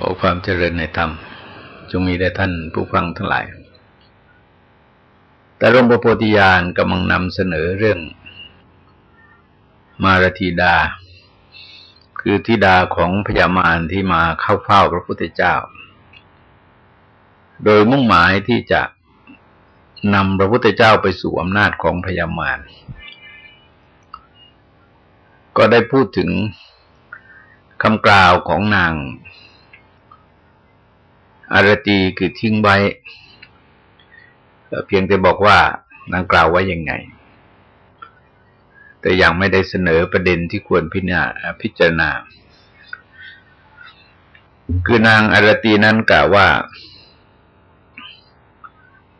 ขอความเจริญในธรรม จงมีแด่ท่านผู้ฟังทั้งหลาย แต่หลวงพ่โพธิญาณกำลังนำเสนอเรื่อง มารธีดา คือธิดาของพญามารที่มาเข้าเฝ้าพระพุทธเจ้า โดยมุ่งหมายที่จะนำพระพุทธเจ้าไปสู่อำนาจของพญามาร ก็ได้พูดถึงคำกล่าวของนาง อารตีคือทิ้งไว้ เพียงแต่บอกว่านางกล่าวไว้ยังไง แต่ยังไม่ได้เสนอประเด็นที่ควรพิจารณาพิจารณา คือนางอารตีนั้นกล่าวว่า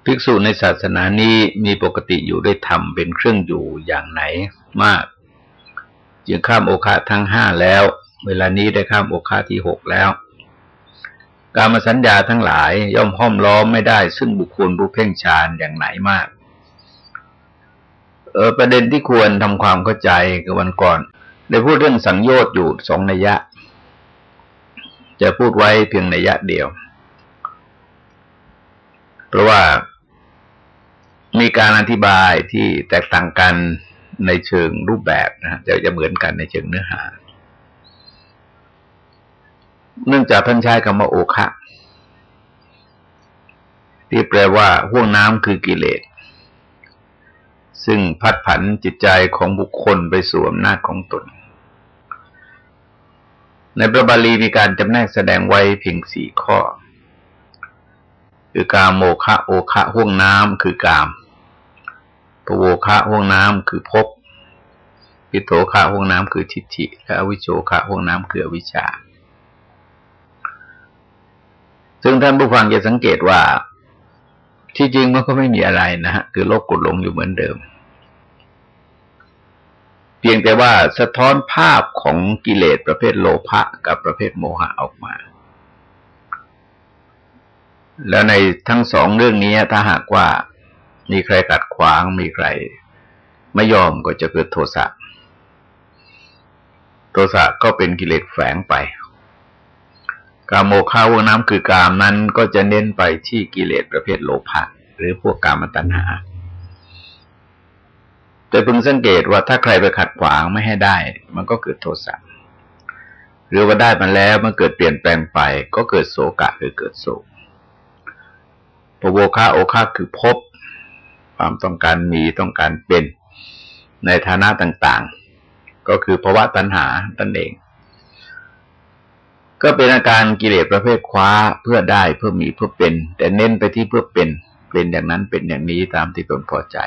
ภิกษุในศาสนานี้มีปกติอยู่ด้วยธรรมเป็นเครื่องอยู่อย่างไหนมากจึงข้ามโอคาทั้งห้าแล้ว เวลานี้ได้ข้ามโอคาที่หกแล้ว การมาสัญญาทั้งหลายย่อมห้อมล้อมไม่ได้ ซึ่งบุคคลผู้เพ่งฌานอย่างไหนมาก เออประเด็นที่ควรทำความเข้าใจคือวันก่อนได้พูดเรื่องสังโยชน์อยู่สองนัยยะ จะพูดไว้เพียงนัยยะเดียว เพราะว่ามีการอธิบายที่แตกต่างกันในเชิงรูปแบบนะจะจะเหมือนกันในเชิงเนื้อหา เนื่องจากท่านใช้คำว่าโอคะที่แปลว่าห่วงน้ำคือกิเลส ซึ่งพัดผันจิตใจของบุคคลไปสู่อำนาจของตน ในพระบาลีมีการจำแนกแสดงไว้เพียงสี่ข้อ คือกามโมคะโอคะห่วงน้ำคือกามปโวคะห่วงน้ำคือภพปิโตคะห่วงน้ำคือทิฏฐิ และอวิโชคะห่วงน้ำคืออวิชชา ซึ่งท่านผู้ฟังจะสังเกตว่า ที่จริงมันก็ไม่มีอะไรนะฮะคือโลกกดลงอยู่เหมือนเดิม เพียงแต่ว่าสะท้อนภาพของกิเลสประเภทโลภะกับประเภทโมหะออกมา แล้วในทั้งสองเรื่องนี้ถ้าหากว่ามีใครกัดขวางมีใคร ไม่ยอมก็จะเกิดโทสะโทสะก็เป็นกิเลสแฝงไป กามโมฆาวงน้ำคือกามนั้นก็จะเน้นไปที่กิเลสประเภทโลภะหรือพวกกามตัณหา แต่พึงสังเกตว่าถ้าใครไปขัดขวางไม่ให้ได้ มันก็เกิดโทสะหรือว่าได้มาแล้วมันเกิดเปลี่ยนแปลงไป ก็เกิดโศกะคือเกิดโศกปโวคาโอคาคือพบ ความต้องการมีต้องการเป็นในฐานะต่าง ๆ ก็คือภาวะตัณหาตันเอง ก็เป็นอาการกิเลสประเภทคว้าเพื่อได้เพื่อมีเพื่อเป็น แต่เน้นไปที่เพื่อเป็นเป็นอย่างนั้นเป็นอย่างนี้ตามที่ตนพอใจ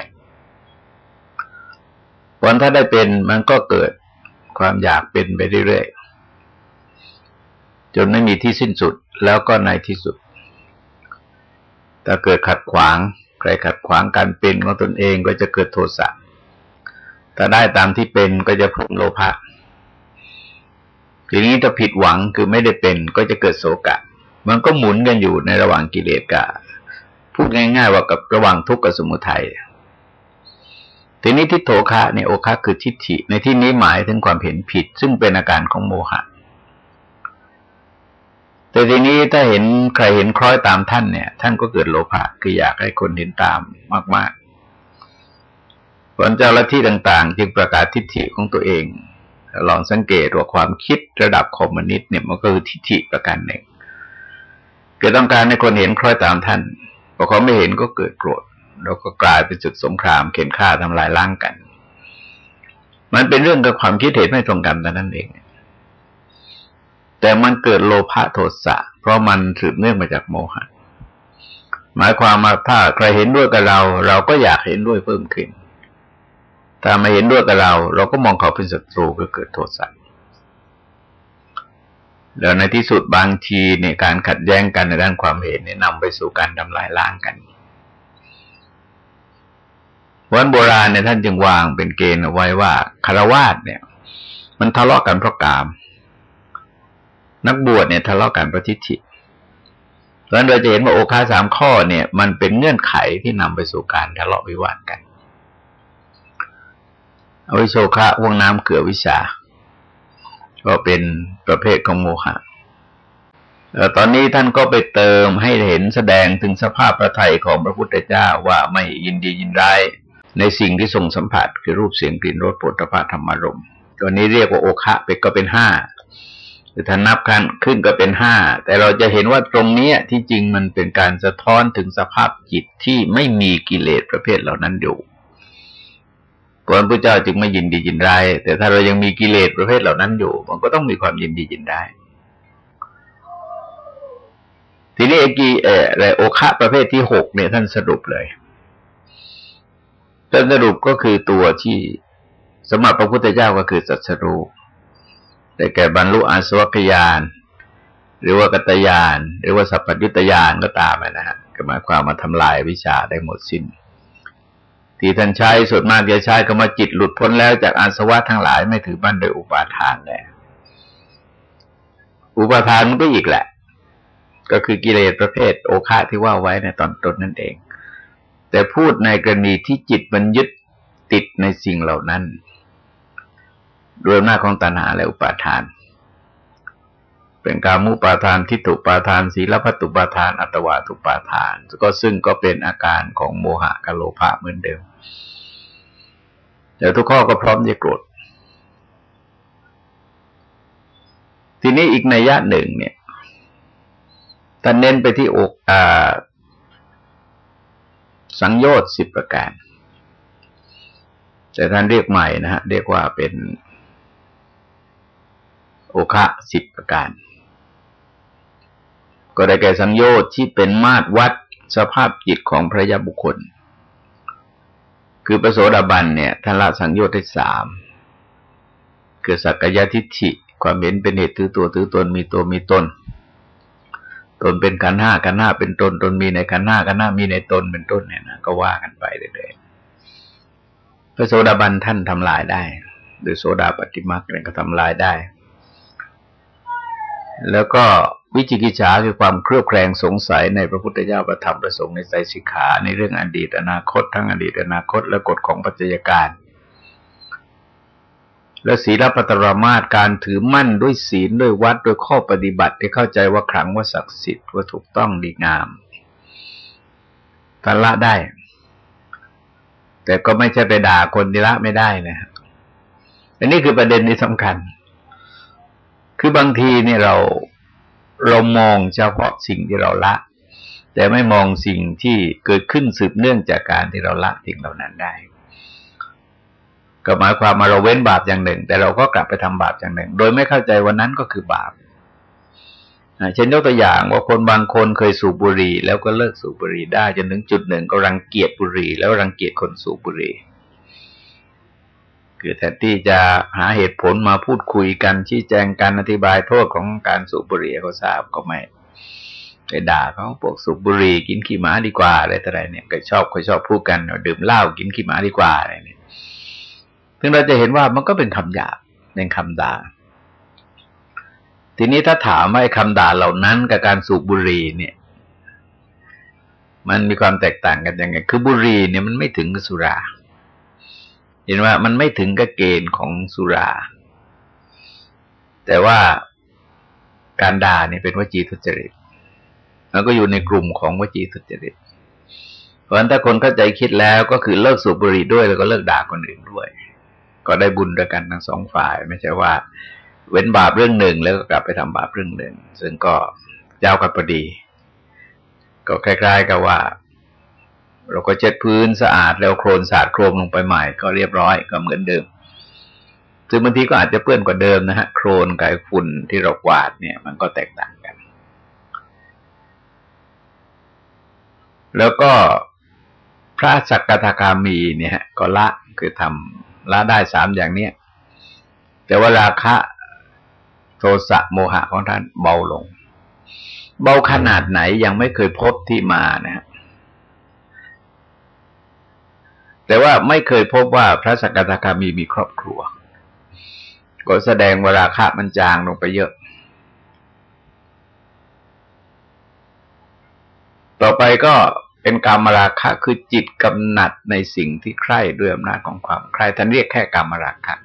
วันถ้าได้เป็นมันก็เกิดความอยากเป็นไปเรื่อยๆจนไม่มีที่สิ้นสุดแล้วก็ในที่สุดถ้าเกิดขัดขวาง ใครขัดขวางการเป็นของตนเองก็จะเกิดโทสะถ้าได้ตามที่เป็นก็จะพุ่งโลภะ ทีนี้ถ้าผิดหวังคือไม่ได้เป็นก็จะเกิดโศกะ มันก็หมุนกันอยู่ในระหว่างกิเลสกับพูดง่าย ๆ ว่ากับระหว่างทุกข์กับสมุทัยทีนี้ทิฏโถคะในโอคะคือทิฏฐิ ในที่นี้หมายถึงความเห็นผิด ซึ่งเป็นอาการของโมหะ แต่ทีนี้ถ้าเห็นใครเห็นคล้อยตามท่านเนี่ย ท่านก็เกิดโลภะคืออยากให้คนเห็นตามมากๆผลเจ้าละที่ต่าง ๆ จึงประกาศทิฏฐิของตัวเอง ลองสังเกตว่าความคิดระดับคอมมิวนิสต์เนี่ยมันก็คือทิฏฐิประการหนึ่งเกิดต้องการให้คนเห็นคล้อยตามท่านพอเขาไม่เห็นก็เกิดโกรธแล้วก็กลายเป็นจุดสงครามเข็นฆ่าทำลายล้างกัน มันเป็นเรื่องกับความคิดเห็นไม่ตรงกันแต่นั้นเอง แต่มันเกิดโลภะโทสะเพราะมันสืบเนื่องมาจากโมหะหมายความว่าถ้าใครเห็นด้วยกับเรา เราก็อยากเห็นด้วยเพิ่มขึ้น ถ้าไม่เห็นด้วยกับเรา เราก็มองเขาเป็นศัตรูก็เกิดโทษสัตว์แล้วในที่สุดบางทีเนี่ยการขัดแย้งกันในด้านความเห็นเนี่ยนำไปสู่การทำลายล้างกันวันโบราณเนี่ยท่านจึงวางเป็นเกณฑ์เอาไว้ว่าคารวาสเนี่ย มันทะเลาะกันเพราะกาม นักบวชเนี่ยทะเลาะกันเพราะทิฏฐิเพราะนั้นเราจะเห็นว่าโอคาสามข้อเนี่ย มันเป็นเงื่อนไขที่นำไปสู่การทะเลาะวิวาทกัน อวิโชคะวงน้ำเกือวิชา ก็เป็นประเภทของโมหะตอนนี้ท่านก็ไปเติมให้เห็นแสดงถึงสภาพพระทัยของพระพุทธเจ้าว่าไม่ยินดียินร้ายในสิ่งที่ทรงสัมผัส คือรูปเสียงกลิ่นรสปุถะพาธรรมารมตัวนี้เรียกว่าโอคะไปก็เป็นห้าคือถ้านับกันขึ้นก็เป็นห้าแต่เราจะเห็นว่าตรงนี้ที่จริงมันเป็นการสะท้อนถึงสภาพจิตที่ไม่มีกิเลสประเภทเหล่านั้นอยู่ พระพุทธเจ้าจึงไม่ยินดียินร้ายแต่ถ้าเรายังมีกิเลสประเภทเหล่านั้นอยู่ มันก็ต้องมีความยินดียินได้ทีนี้เอกีเออะไรโอคะประเภทที่หกเนี่ย ท่านสรุปเลยท่านสรุปก็คือตัวที่สมบัติพระพุทธเจ้าก็คือสัจรู้แต่แก่บรรลุอาสวัคยาน หรือว่ากัตยาน หรือว่าสัพพยุตยานก็ตามนะฮะก็หมายความมาทำลายวิชาได้หมดสิน้น ที่ท่านใช้ส่วนมากจะใช้ก็มาจิตหลุดพ้นแล้วจากอาสวะทั้งหลายไม่ถือบั้นโดยอุปาทานแล้วอุปาทานมันก็อีกแหละ ก็คือกิเลสประเภทโอคาที่ว่าไว้ในตอนต้นนั่นเอง แต่พูดในกรณีที่จิตมันยึดติดในสิ่งเหล่านั้นด้วยอำนาของตัณหาและอุปาทาน เป็นการมุปาทานทิฏฐุปาทานศีลพัตุปาทาน อัตวาทุปาทาน ก็ซึ่งก็เป็นอาการของโมหะกโลภะเหมือนเดิมแต่ทุกข้อก็พร้อมจะโกรธทีนี้อีกในยะหนึ่งเนี่ยท่านเน้นไปที่อกอาสังโยชน์สิบประการ แต่ท่านเรียกใหม่นะฮะ เรียกว่าเป็น โอคะสิบประการ ก็ได้แก่สังโยชน์ที่เป็นมาตรวัดสภาพจิตของพระยาบุคคล คือประโสดาบันเนี่ยท่านละสังโยชน์ได้สามคือสักกายทิฏฐิความเห็นเป็นเหตุถือตัวถือตนมีตัวมีตน ตนเป็นขันห้าขันห้าเป็นตนตนมีในขันห้าขันห้ามีในตนเป็นต้นเนี่ยนะก็ว่ากันไปเรื่อยๆพระโสดาบันท่านทำลายได้ โดยโสดาปฏิมาเนี่ยก็ทำลายได้ แล้วก็ วิจิกิจฉาคือความเครือบแคลงสงสัยในพระพุทธเจ้าประธรรมประสงค์ในใจสิกขาในเรื่องอดีตอนาคต ทั้งอดีตอนาคต และกฎของปัจจัยการ และศีลปัตรมาตการถือมั่นด้วยศีลด้วยวัดด้วยข้อปฏิบัติที่เข้าใจว่าครั้งว่าศักดิ์สิทธิ์ว่าถูกต้องดีงามทันละได้ แต่ก็ไม่ใช่ไปด่าคนที่ละไม่ได้นะอันนี้คือประเด็นที่สำคัญ คือบางทีเนี่ยเรา เรามองเฉพาะสิ่งที่เราละ แต่ไม่มองสิ่งที่เกิดขึ้นสืบเนื่องจากการที่เราละสิ่งเหล่านั้นได้ ก็หมายความมาเราเว้นบาปอย่างหนึ่ง แต่เราก็กลับไปทำบาปอย่างหนึ่ง โดยไม่เข้าใจวันนั้นก็คือบาปเช่นยกตัวอย่างว่าคนบางคนเคยสูบบุหรี่แล้วก็เลิกสูบบุหรี่ได้จนถึงจุดหนึ่งก็รังเกียจบุหรี่แล้วรังเกียจคนสูบบุหรี่ คือแทนที่จะหาเหตุผลมาพูดคุยกันชี้แจงการอธิบายโทษของการสูบบุหรี่เขาทราบก็ไม่ไปด่าเขาพวกสูบบุหรี่กินขี้หมาดีกว่าอะไรต่ออะไรเนี่ยก็ชอบเคยชอบพูดกันดื่มเหล้ากินขี้หมาดีกว่าอะไรเนี่ยซึ่งเราจะเห็นว่ามันก็เป็นคำหยาบเป็นคำด่า ทีนี้ถ้าถามว่าคำด่าเหล่านั้นกับการสูบบุหรี่เนี่ย มันมีความแตกต่างกันยังไง คือบุหรี่เนี่ยมันไม่ถึงกับสุรา เห็นว่ามันไม่ถึงกับเกณฑ์ของสุรา แต่ว่าการด่าเนี่ยเป็นวจีทุจริตแล้วก็อยู่ในกลุ่มของวจีทุจริต เพราะฉะนั้นถ้าคนเข้าใจคิดแล้วก็คือเลิกสูบบุหรี่ด้วยแล้วก็เลิกด่าคนอื่นด้วย ก็ได้บุญด้วยกันทั้งสองฝ่าย ไม่ใช่ว่า เว้นบาปเรื่องหนึ่งแล้วก็กลับไปทำบาปเรื่องหนึ่ง ซึ่งก็เจ้ากันพอดี ก็คล้ายๆกับว่า เราก็เช็ดพื้นสะอาดแล้วโครนสาดโครมลงไปใหม่ก็เรียบร้อยก็เหมือนเดิมซึ่งบางทีก็อาจจะเปื้อนกว่าเดิมนะฮะโครนกับฝุ่นที่เรากวาดเนี่ย มันก็แตกต่างกัน แล้วก็พระสักกทาคามีเนี่ย ก็ละคือทำละได้สามอย่างเนี้ยแต่ว่าราคะโทสะโมหะของท่านเบาลง เบาขนาดไหนยังไม่เคยพบที่มานะฮะ แต่ว่าไม่เคยพบว่าพระสกทาคามีมีครอบครัว ก็แสดงว่าราคะมันจางลงไปเยอะ ต่อไปก็เป็นกรรมราคะคือจิตกำหนัดในสิ่งที่ใคร่ด้วยอำนาจของความใคร่ท่านเรียกแค่กรรมราคะ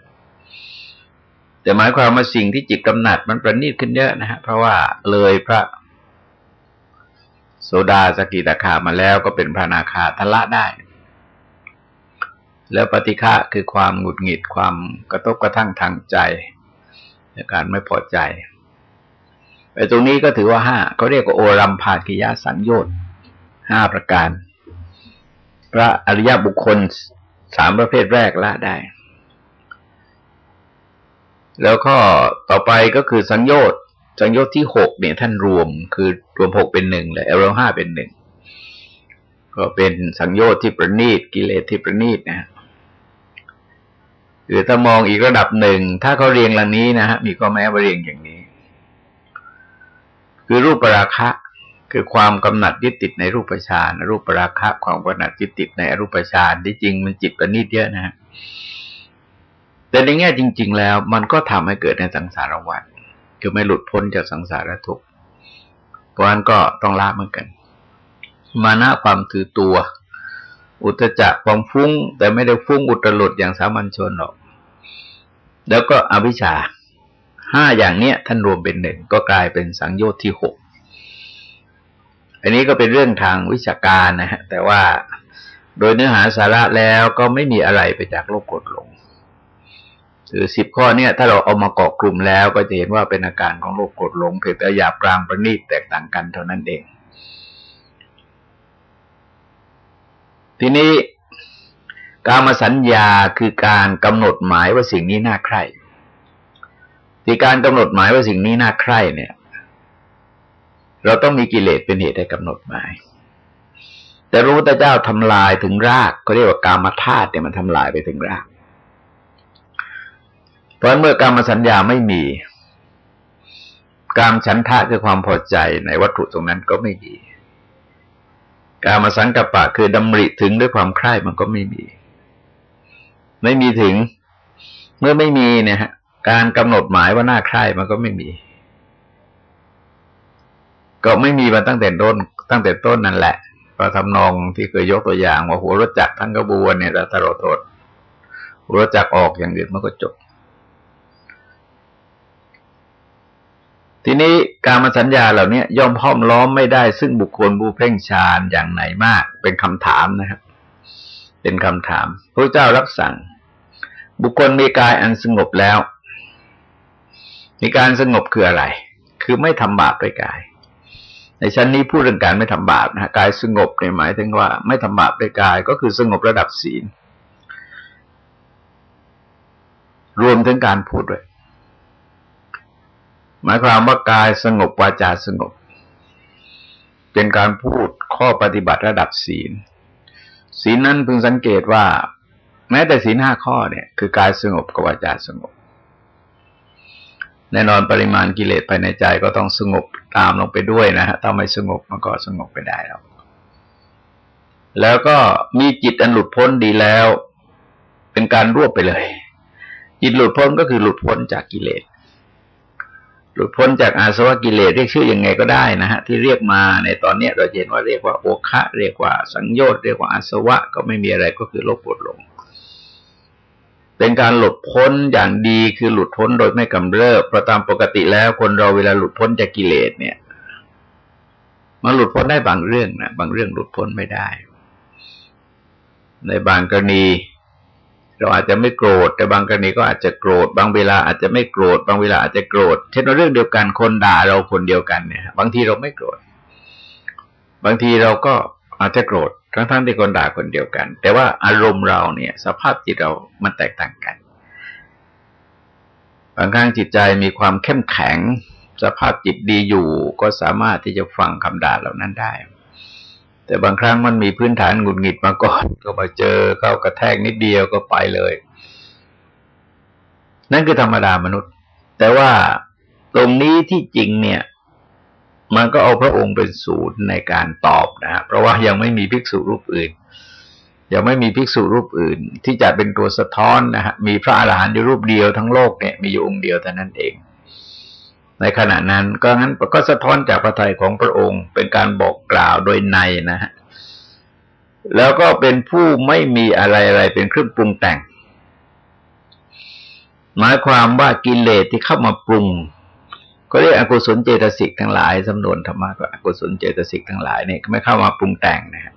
แต่หมายความว่าสิ่งที่จิตกำหนัดมันประณีตขึ้นเยอะนะฮะเพราะว่าเลยพระโสดาสกิตาคามาแล้วก็เป็นพระนาคาทละได้ แล้วปฏิฆะคือความหงุดหงิดความกระทบกระทั่งทางใจในการไม่พอใจไอ้ตรงนี้ก็ถือว่าห้าเขาเรียกว่าโอรัมภากิยาสังโยชน์ห้าประการ พระอริยบุคคลสามประเภทแรกละได้ แล้วข้อต่อไปก็คือสังโยชน์สังโยชน์ที่หกเนี่ยท่านรวมคือรวมหกเป็นหนึ่งเลยเอาห้าเป็นหนึ่งก็เป็นสังโยชน์ที่ประณีตกิเลสที่ประณีตนะฮะ คือถ้ามองอีกระดับหนึ่ง ถ้าเขาเรียงลังนี้นะฮะมีข้อแม้ว่าเรียงอย่างนี้ คือรูปปราคะ คือความกำหนัดยึดติดในรูปฌานรูปปราคะ ความกำหนัดยึดติดในรูปฌานที่จริงมันจิตประณีตเยอะนะฮะแต่ในแง่จริง ๆ แล้วมันก็ทำให้เกิดในสังสารวัฏคือไม่หลุดพ้นจากสังสารทุกข์เพราะนั้นก็ต้องละเหมือนกัน มานะความถือตัว อุตจักความฟุ้ง แต่ไม่ได้ฟุ้งอุตรุดอย่างสามัญชนหรอก แล้วก็อวิชชาห้าอย่างเนี้ยท่านรวมเป็นหนึ่งก็กลายเป็นสังโยชน์ที่หกอันนี้ก็เป็นเรื่องทางวิชาการนะฮะแต่ว่าโดยเนื้อหาสาระแล้วก็ไม่มีอะไรไปจากโลกกดลงคือสิบข้อเนี่ยถ้าเราเอามาเกาะกลุ่มแล้วก็จะเห็นว่าเป็นอาการของโลกกดลงเพียงแต่หยาบกลางประณีตแตกต่างกันเท่านั้นเอง ทีนี้การมาสัญญาคือการกำหนดหมายว่าสิ่งนี้น่าใคร่ที่การกำหนดหมายว่าสิ่งนี้น่าใคร่เนี่ย เราต้องมีกิเลสเป็นเหตุให้กำหนดหมาย แต่รู้แต่เจ้าทำลายถึงรากก็เรียกว่าการมาธาตุเนี่ยมันทำลายไปถึงราก เพราะเมื่อการมาสัญญาไม่มี การฉันทะคือความพอใจในวัตถุตรงนั้นก็ไม่มี กามาสังกปะคือดำริถึงด้วยความใคร่มันก็ไม่มี ไม่มีถึง เมื่อไม่มีเนี่ยฮะ การกำหนดหมายว่าน่าใคร่มันก็ไม่มี ก็ไม่มีมาตั้งแต่ต้น ตั้งแต่ต้นนั่นแหละก็ทำนองที่เคยยกตัวอย่างว่าหัวรถจักรทั้งกระบวนเนี่ยราตลอดทดหัวรถจักรออกอย่างเดียวมันก็จบ ทีนี้การมาสัญญาเหล่านี้ย่อมห้อมล้อมไม่ได้ซึ่งบุคคลผู้เพ่งฌานอย่างไหนมาก เป็นคำถามนะครับ เป็นคำถามพระเจ้ารับสั่ง บุคคลมีกายอันสงบแล้ว มีการสงบคืออะไร คือไม่ทำบาปด้วยกาย ในชั้นนี้พูดเรื่องการไม่ทำบาปนะกายสงบในหมายถึงว่า ไม่ทำบาปด้วยกาย ก็คือสงบระดับศีลรวมถึงการพูดด้วย หมายความว่ากายสงบวาจาสงบ เป็นการพูดข้อปฏิบัติระดับศีล ศีลนั้นพึงสังเกตว่า แม้แต่ศีลห้าข้อเนี่ยคือกายสงบกับวาจาสงบ แน่นอนปริมาณกิเลสภายในใจก็ต้องสงบตามลงไปด้วยนะฮะถ้าไม่สงบมันก็สงบไปได้แล้วแล้วก็มีจิตอันหลุดพ้นดีแล้ว เป็นการรวบไปเลย จิตหลุดพ้นก็คือหลุดพ้นจากกิเลส หลุดพ้นจากอาสวะกิเลสเรียกชื่ออยังไงก็ได้นะฮะที่เรียกมาในตอนนี้เราเห็นว่าเรียกว่าโอคะเรียกว่าสังโยชน์เรียกว่าอาสวะก็ไม่มีอะไรก็คือลบปวดลง เป็นการหลุดพ้นอย่างดีคือหลุดพ้นโดยไม่กำเริบเพราะตามปกติแล้วคนเราเวลาหลุดพ้นจากกิเลสเนี่ยมันหลุดพ้นได้บางเรื่องนะบางเรื่องหลุดพ้นไม่ได้ ในบางกรณี เราอาจจะไม่โกรธ แต่บางกรณีก็อาจจะโกรธ บางเวลาอาจจะไม่โกรธ บางเวลาอาจจะโกรธ เช่นว่าเรื่องเดียวกันคนด่าเราคนเดียวกันเนี่ย บางทีเราไม่โกรธ บางทีเราก็อาจจะโกรธทั้งๆทที่คนด่าคนเดียวกัน แต่ว่าอารมณ์เราเนี่ย สภาพจิตเรามันแตกต่างกัน บางครั้งจิตใจมีความเข้มแข็ง สภาพจิตดีอยู่ ก็สามารถที่จะฟังคำด่าเหล่านั้นได้ แต่บางครั้งมันมีพื้นฐานหงุดหงิดมาก่อน ก็มาเจอเข้ากระแทกนิดเดียวก็ไปเลย นั่นคือธรรมดามนุษย์ แต่ว่าตรงนี้ที่จริงเนี่ย มันก็เอาพระองค์เป็นศูนย์ในการตอบนะเพราะว่ายังไม่มีภิกษุรูปอื่น ยังไม่มีภิกษุรูปอื่น ที่จะเป็นตัวสะท้อนนะฮะมีพระอาหารหันต์อยู่รูปเดียวทั้งโลกเนี่ยมีอยู่องค์เดียวเท่านั้นเอง ในขณะนั้นก็งั้นก็สะท้อนจากพระทัยของพระองค์ เป็นการบอกกล่าวโดยในนะฮะแล้วก็เป็นผู้ไม่มีอะไรอะไรเป็นเครื่องปรุงแต่ง หมายความว่ากิเลสที่เข้ามาปรุง ก็เรียกอกุศลเจตสิกทั้งหลายสำนวนธรรมะก็อกุศลเจตสิกทั้งหลายเนี่ยไม่เข้ามาปรุงแต่งนะครับ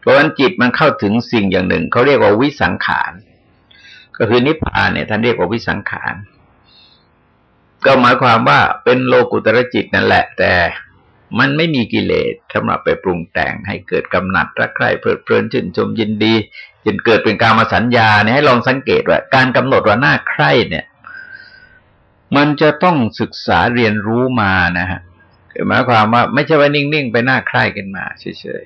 เพราะฉะนั้นจิตมันเข้าถึงสิ่งอย่างหนึ่งเขาเรียกว่าวิสังขารก็คือนิพพานเนี่ยท่านเรียกว่าวิสังขาร ก็หมายความว่าเป็นโลกุตรจิตนั่นแหละ แต่มันไม่มีกิเลสสำหรับไปปรุงแต่งให้เกิดกำหนัดรักใคร่เพลิดเพลินชื่นชมยินดีจนเกิดเป็นการมาสัญญาเนี่ยให้ลองสังเกตว่า การกำหนดว่าหน้าใคร่เนี่ย มันจะต้องศึกษาเรียนรู้มานะฮะหมายความว่าไม่ใช่ว่านิ่งๆไปหน้าใคร่กันมาเฉย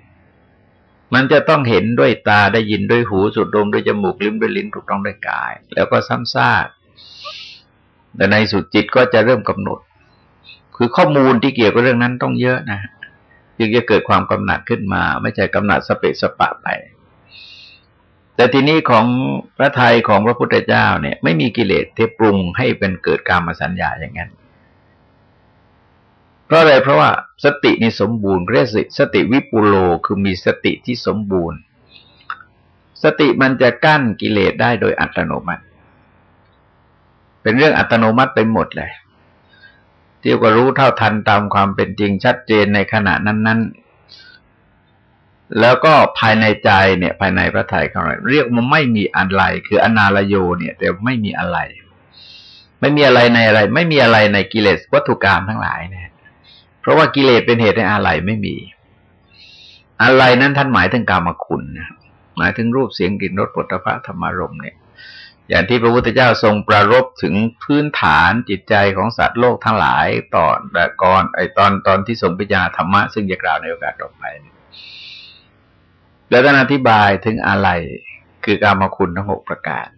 ๆมันจะต้องเห็นด้วยตาได้ยินด้วยหูสุดดมด้วยจมูกลิ้มด้วยลิ้นถูกต้องด้วยกาย แล้วก็ซ้ำซาก แต่ในสุดจิตก็จะเริ่มกำหนด คือข้อมูลที่เกี่ยวกับเรื่องนั้นต้องเยอะนะจึงจะเกิดความกำหนัดขึ้นมา ไม่ใช่กำหนัดสเปสปะไป แต่ทีนี้ของพระไทยของพระพุทธเจ้าเนี่ย ไม่มีกิเลสที่ปรุงให้เป็นเกิดการมาสัญญาอย่างนั้นเพราะอะไรเพราะว่าสตินี่สมบูรณ์เรียกสติวิปุโลคือมีสติที่สมบูรณ์ สติมันจะกั้นกิเลสได้โดยอัตโนมัติ เป็นเรื่องอัตโนมัติไปหมดเลยเรียว่ารู้เท่าทันตามความเป็นจริงชัดเจนในขณะนั้น ๆ แล้วก็ภายในใจเนี่ย ภายในพระทัยของเราเรียกมันไม่มีอะไร คืออนาลโยเนี่ย แต่ไม่มีอะไร ไม่มีอะไรในอะไร ไม่มีอะไรในกิเลสวัตถุกรรมทั้งหลายเนี่ย เพราะว่ากิเลสเป็นเหตุในอะไรไม่มี อะไรนั้นท่านหมายถึงกรรมคุณนะหมายถึงรูปเสียงกลิ่นรสปุถะธรรมารมเนี่ย อย่างที่พระพุทธเจ้าทรงประรบถึงพื้นฐานจิตใจของสัตว์โลกทั้งหลายตอนก่อนไอตอนตอนที่ทรงพิจารณาธรรมะซึ่งจะกล่าวในโอกาสต่อไป แล้วท่านอธิบายถึงอะไรคือการมาคุณทั้งหกประการ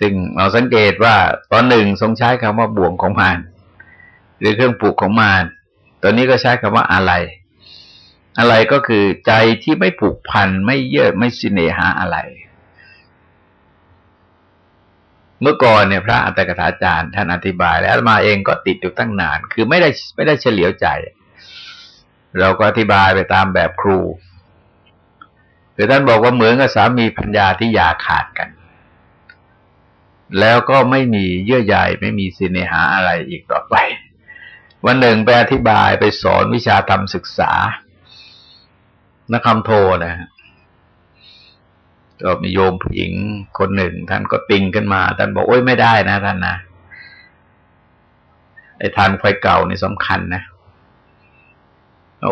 ซึ่งเราสังเกตว่าตอนหนึ่งทรงใช้คำว่าบ่วงของมารหรือเครื่องปลูกของมารตอนนี้ก็ใช้คำว่าอะไร อะไรก็คือใจที่ไม่ผูกพันไม่เยื่อไม่สิเนหาอะไร เมื่อก่อนเนี่ยพระอัตถกถาจารย์ท่านอธิบาย แล้วมาเองก็ติดอยู่ตั้งนาน คือไม่ได้ไม่ได้เฉลียวใจ เราก็อธิบายไปตามแบบครูคือท่านบอกว่าเหมือนกับสามีพัญญาที่ยาขาดกัน แล้วก็ไม่มีเยื่อใยไม่มีสิเนหาอะไรอีกต่อไป วันหนึ่งไปอธิบายไปสอนวิชาธรรมศึกษานักคำโทนะ ก็มีโยมผู้หญิงคนหนึ่ง ท่านก็ติงขึ้นมา ท่านบอกโอ้ยไม่ได้นะท่านนะไอ้ทานไฟเก่านี่สำคัญนะ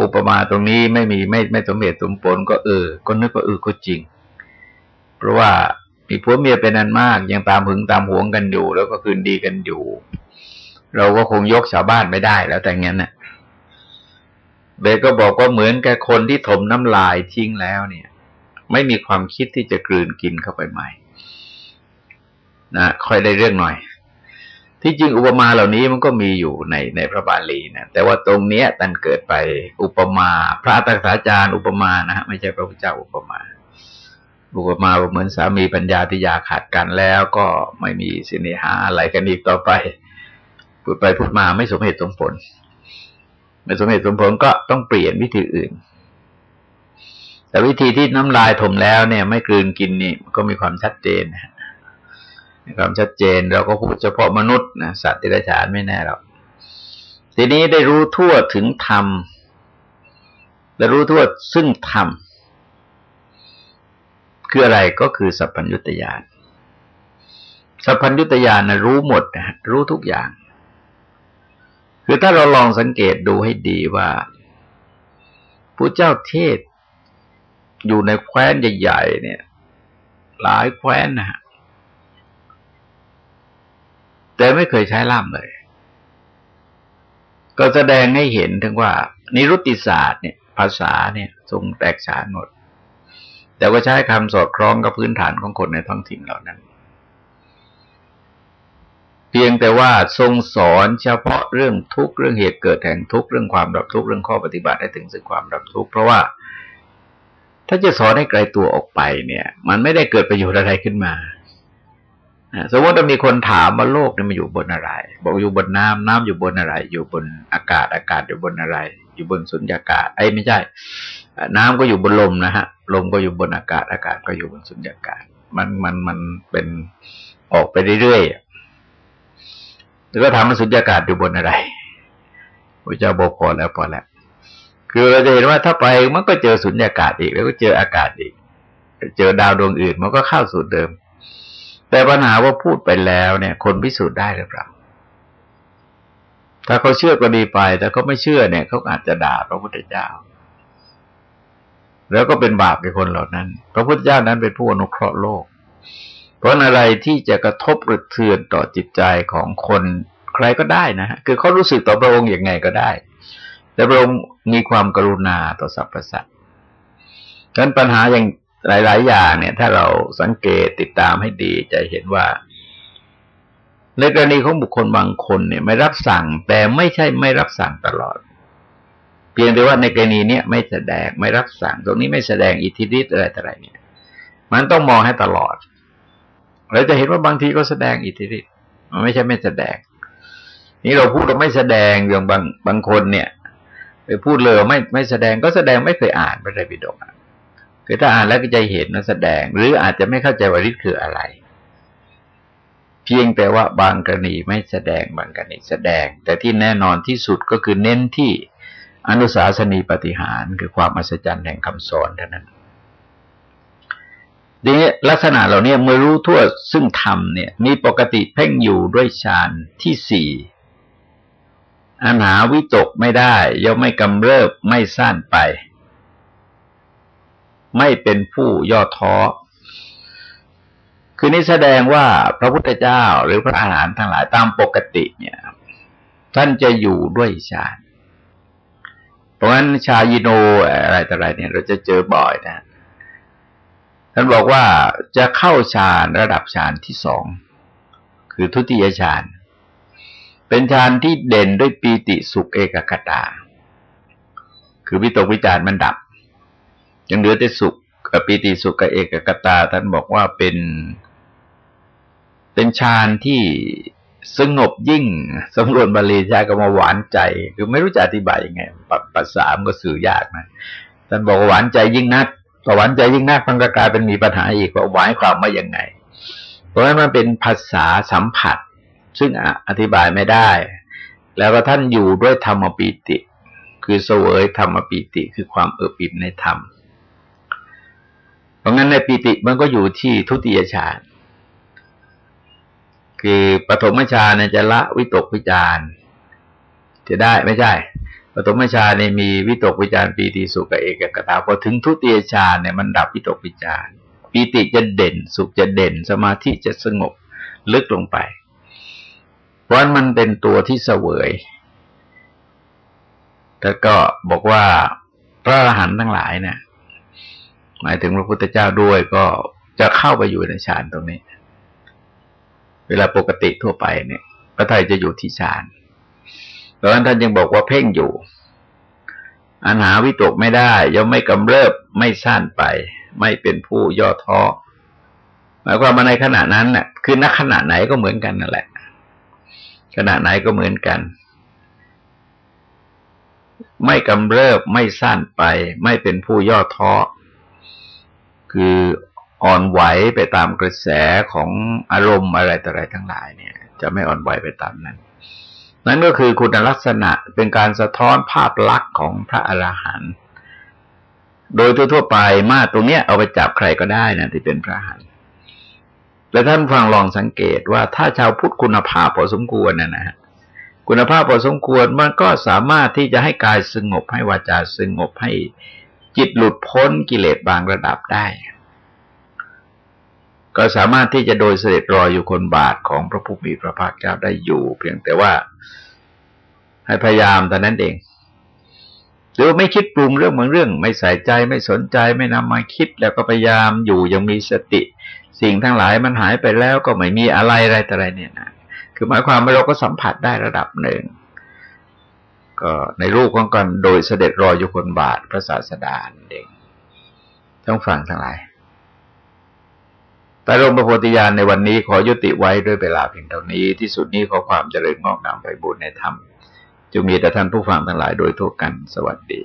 อุปมาตรงนี้ไม่มีไม่ไม่สมเหตุสมผลก็เออ ก็นึกว่าเออก็จริง เพราะว่ามีผัวเมียเป็นนันมากยังตามหึงตามหวงกันอยู่ แล้วก็คืนดีกันอยู่ เราก็คงยกชาวบ้านไม่ได้แล้วแต่งั้นน่ะเบก็บอกว่าเหมือนกับคนที่ถมน้ำลายทิ้งแล้วเนี่ย ไม่มีความคิดที่จะกลืนกินเข้าไปใหม่นะค่อยได้เรื่องหน่อย ที่จริงอุปมาเหล่านี้มันก็มีอยู่ในในพระบาลีนะแต่ว่าตรงเนี้ยตันเกิดไปอุปมา พระตักษาจารย์อุปมานะฮะไม่ใช่พระพุทธเจ้าอุปมา อุปมาเหมือนสามีปัญญาที่ยาขาดกันแล้วก็ไม่มีสินหาอะไรกันอีกต่อไปพูดไปพูดมาไม่สมเหตุสมผล ไม่สมเหตุสมผลก็ต้องเปลี่ยนวิธีอื่น แต่วิธีที่น้ำลายถมแล้วเนี่ย ไม่กลืนกินนี่ก็มีความชัดเจนนะมีความชัดเจนเราก็พูดเฉพาะมนุษย์นะสัตว์ที่ไรฉานไม่แน่หรอกทีนี้ได้รู้ทั่วถึงธรรมและรู้ทั่วซึ่งธรรมคืออะไรก็คือสัพพัญญุตยานสัพพัญญุตยานนะรู้หมดนะรู้ทุกอย่าง คือถ้าเราลองสังเกตดูให้ดีว่าพระเจ้าเทศ อยู่ในแคว้นใหญ่ๆเนี่ย หลายแคว้นนะฮะแต่ไม่เคยใช้ล่ามเลย ก็แสดงให้เห็นถึงว่า นิรุติศาสตร์เนี่ย ภาษาเนี่ยทรงแตกฉานหมด แต่ว่าใช้คำสอดคล้องกับพื้นฐานของคนในท้องถิ่นเหล่านั้น เพียงแต่ว่าทรงสอนเฉพาะเรื่องทุกเรื่องเหตุเกิดแห่งทุกเรื่องความดับทุกเรื่องข้อปฏิบัติให้ถึงสึ่งความดับทุกเพราะว่า ถ้าจะสอนให้ไกลตัวออกไปเนี่ย มันไม่ได้เกิดประโยชน์อะไรขึ้นมาสมมติว่ามีคนถามว่าโลกนี่มันอยู่บนอะไร บอกอยู่บนน้ำน้ำอยู่บนอะไร อยู่บนอากาศอากาศอยู่บนอะไร อยู่บนสุญญากาศไอ้ไม่ใช่ น้ำก็อยู่บนลมนะฮะ ลมก็อยู่บนอากาศอากาศก็อยู่บนสุญญากาศ มันมันมันเป็นออกไปเรื่อยๆแล้วก็ถามมันสุญญากาศอยู่บนอะไรพระเจ้าบอกพอแล้วพอแล้ว คือเราจะเห็นว่าถ้าไปมันก็เจอสุญญากาศอีก แล้วก็เจออากาศอีก เจอดาวดวงอื่นมันก็เข้าสู่เดิม แต่ปัญหาว่าพูดไปแล้วเนี่ย คนพิสูจน์ได้หรือเปล่า ถ้าเขาเชื่อก็ดีไปแต่เขาไม่เชื่อเนี่ยเขาอาจจะด่าพระพุทธเจ้า แล้วก็เป็นบาปแก่คนเหล่านั้น พระพุทธเจ้านั้นเป็นผู้อนุเคราะห์โลก เพราะอะไรที่จะกระทบกระเทือนต่อจิตใจของคนใครก็ได้นะฮะคือเขารู้สึกต่อพระองค์อย่างไงก็ได้ แต่พระองค์มีความกรุณาต่อสรรพสัตว์ดังนั้นปัญหาอย่างหลาย ๆ อย่างเนี่ย ถ้าเราสังเกตติดตามให้ดีจะเห็นว่า ในกรณีของบุคคลบางคนเนี่ย ไม่รับสั่ง แต่ไม่ใช่ไม่รับสั่งตลอด เพียงแต่ว่าในกรณีเนี้ยไม่แสดงไม่รับสั่ง ตรงนี้ไม่แสดงอิทธิฤทธิ์อะไรต่ออะไรเนี่ย มันต้องมองให้ตลอด เราจะเห็นว่าบางทีก็แสดงอิทธิฤทธิ์มันไม่ใช่ไม่แสดง นี่เราพูดเราไม่แสดงอย่างบางบางคนเนี่ย ไปพูดเลยไม่ไม่แสดงก็แสดงไม่เคยอ่านพระไตรปิฎกคือถ้าอ่านแล้วก็จะเห็นนันแสดง หรืออาจจะไม่เข้าใจว่าฤทธิ์คืออะไร เพียงแต่ว่าบางกรณีไม่แสดงบางกรณีแสดง แต่ที่แน่นอนที่สุดก็คือเน้นที่อนุสาสนีปฏิหารคือความอัศจรรย์แห่งคำสอนเท่านั้นทีนี้ลักษณะเหล่านี้เมื่อรู้ทั่วซึ่งธรรมเนี่ย มีปกติเพ่งอยู่ด้วยฌานที่สี่ อันหาวิตกไม่ได้ย่อมไม่กำเริบไม่สั้นไป ไม่เป็นผู้ย่อท้อคือนี้แสดงว่าพระพุทธเจ้าหรือพระอาหารหันต์ทั้งหลายตามปกติเนี่ย ท่านจะอยู่ด้วยฌานเพราะฉะนั้นชายิโนอะไรต่ออะไรเนี่ย เราจะเจอบ่อยนะท่านบอกว่าจะเข้าฌานระดับฌานที่สอง คือทุติยฌาน เป็นฌานที่เด่นด้วยปีติสุขเอกคตา คือวิตกวิจารมันดับ ยังเหลือแต่สุขกับปีติสุขกับเอกคตาท่านบอกว่าเป็น เป็นฌานที่สงบยิ่งสำรวจบาลีช้ก็มาหวานใจ คือไม่รู้จะอธิบายยังไงภาษามันก็สื่อยากนะท่านบอกว่าหวานใจยิ่งนักพอหวานใจยิ่งนักมันก็กลายเป็นมีปัญหาอีกว่าหวานความว่ายังไง เพราะว่ามันเป็นภาษาสัมผัส ซึ่งอธิบายไม่ได้ แล้วก็ท่านอยู่ด้วยธรรมปีติ คือเสวยธรรมปีติคือความเอิบอิ่มในธรรม เพราะงั้นในปีติมันก็อยู่ที่ทุติยฌานคือปฐมฌานจะละวิตกวิจารจะได้ไม่ใช่ปฐมฌานเนี่ยมีวิตกวิจารปีติสุขกับเอกกตาพอถึงทุติยฌานเนี่ยมันดับวิตกวิจารปีติจะเด่น สุขจะเด่น สมาธิจะสงบลึกลงไป เพราะมันเป็นตัวที่เสวยแล้วก็บอกว่าพระอรหันต์ทั้งหลายเนี่ยหมายถึงพระพุทธเจ้าด้วยก็จะเข้าไปอยู่ในฌานตรงนี้ เวลาปกติทั่วไปเนี่ยพระไทยจะอยู่ที่ฌานเพราะฉะนั้นท่านยังบอกว่าเพ่งอยู่อันหาวิตกไม่ได้ ย่อมไม่กำเริบไม่สั้นไป ไม่เป็นผู้ย่อท้อหมายความว่าในขณะนั้นน่ะคือนักขณะไหนก็เหมือนกันนั่นแหละ ขณะไหนก็เหมือนกัน ไม่กำเริบไม่สั้นไป ไม่เป็นผู้ย่อท้อคืออ่อนไหวไปตามกระแสของอารมณ์อะไรต่ออะไรทั้งหลายเนี่ย จะไม่อ่อนไหวไปตามนั้น นั่นก็คือคุณลักษณะเป็นการสะท้อนภาพลักษณ์ของพระอราหันต์โดยทั่วไปมาตรงเนี้ยเอาไปจับใครก็ได้นะที่เป็นพระอรหันต์ แล้วท่านฟังลองสังเกตว่าถ้าชาวพุทธคุณภาพพอสมควรนะนะ คุณภาพพอสมควรมันก็สามารถที่จะให้กายสงบให้วาจาสงบให้จิตหลุดพ้นกิเลสบางระดับได้ ก็สามารถที่จะโดยเสด็จรอยอยู่คนบาทของพระผู้มีพระภาคเจ้าได้อยู่ เพียงแต่ว่าให้พยายามแต่นั้นเองหรือไม่คิดปรุงเรื่องเหมือนเรื่อง ไม่ใส่ใจไม่สนใจไม่นำมาคิดแล้วก็พยายามอยู่ยังมีสติ สิ่งทั้งหลายมันหายไปแล้วก็ไม่มีอะไรอะไรแต่อะไรเนี่ยนะคือหมายความว่าเราก็สัมผัสได้ระดับหนึ่ง ก็ในรูปของกันโดยเสด็จรอยอยู่คนบาทพระศาสดาเองต้องฟังทั้งหลายแต่รมพระโพธิญาณในวันนี้ขอยุติไว้ด้วยเวลาเพียงเท่านี้ที่สุดนี้ขอความเจริญงอกงามไปบุญในธรรมจงมีแต่ท่านผู้ฟังทั้งหลายโดยทั่วกันสวัสดี